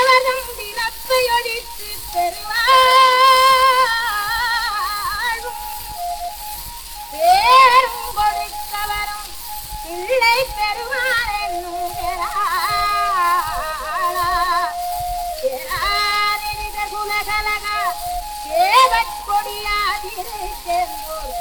தேவதம் விளப்பை ஒழித்து பெறுவாழும் பேரும் கொடுத்தவரும் பிள்ளை பெறுவார் என்னும் சேவற்கொடியாதிரை சேர்ந்தோர்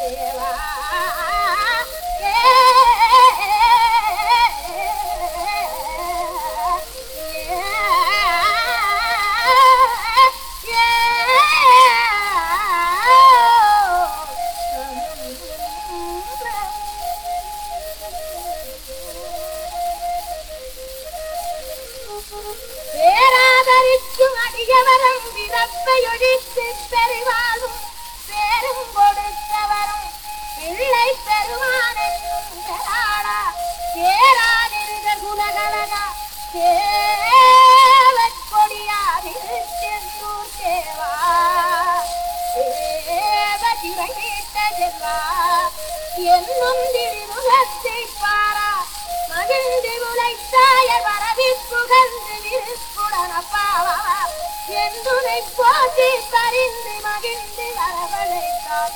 என்னும் திருமுகத்தை பாரா. மகிழ்ந்து உழைத்தாய வரவி புகழ்ந்து விருப்புடனப்பாவா என்றுனை போற்றி தறிந்து மகிழ்ந்து வரவழைத்தார்.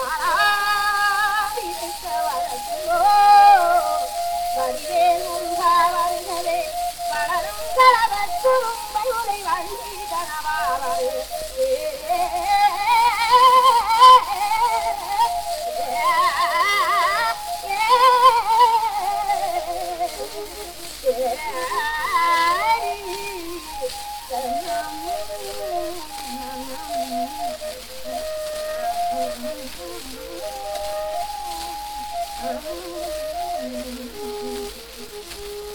Thank you.